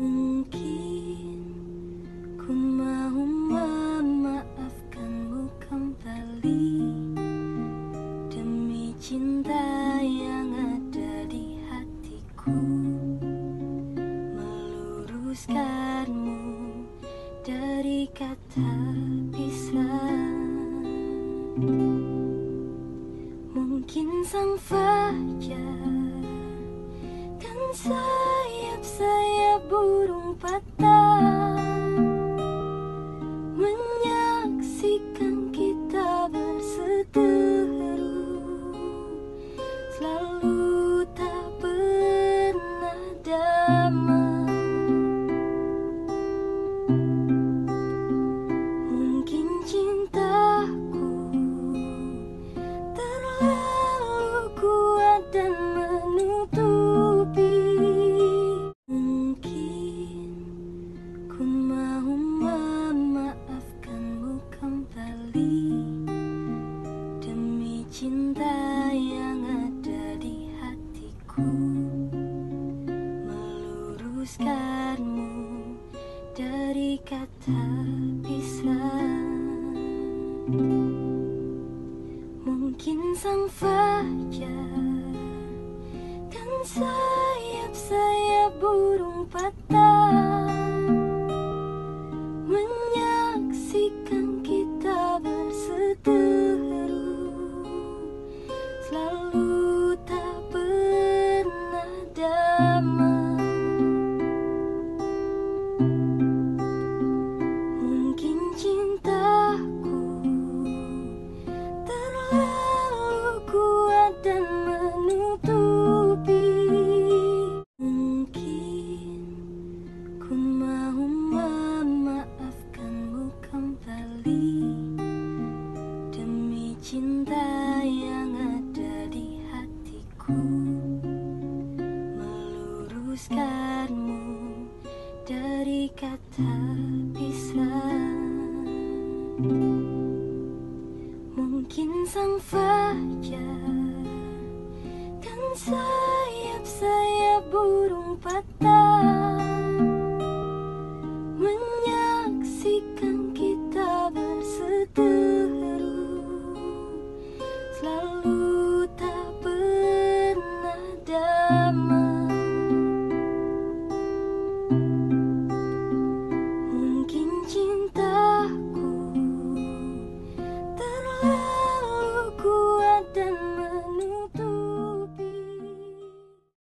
Mungkin ku mau memaafkanmu kembali. Demi cinta yang ada di hatiku Meluruskanmu dari kata pisah. Mungkin sang fajar dan sayap-sayap burung patah menyaksikan kita berseteru. Selalu tak pernah damai. Mungkin cintaku meluruskanmu dari kata pisah. Mungkin sang fajar dan sayap-sayap burung patah cinta yang ada di hatiku Meluruskanmu dari kata pisah. Mungkin sang fajar dan sayap-sayap burung patah remember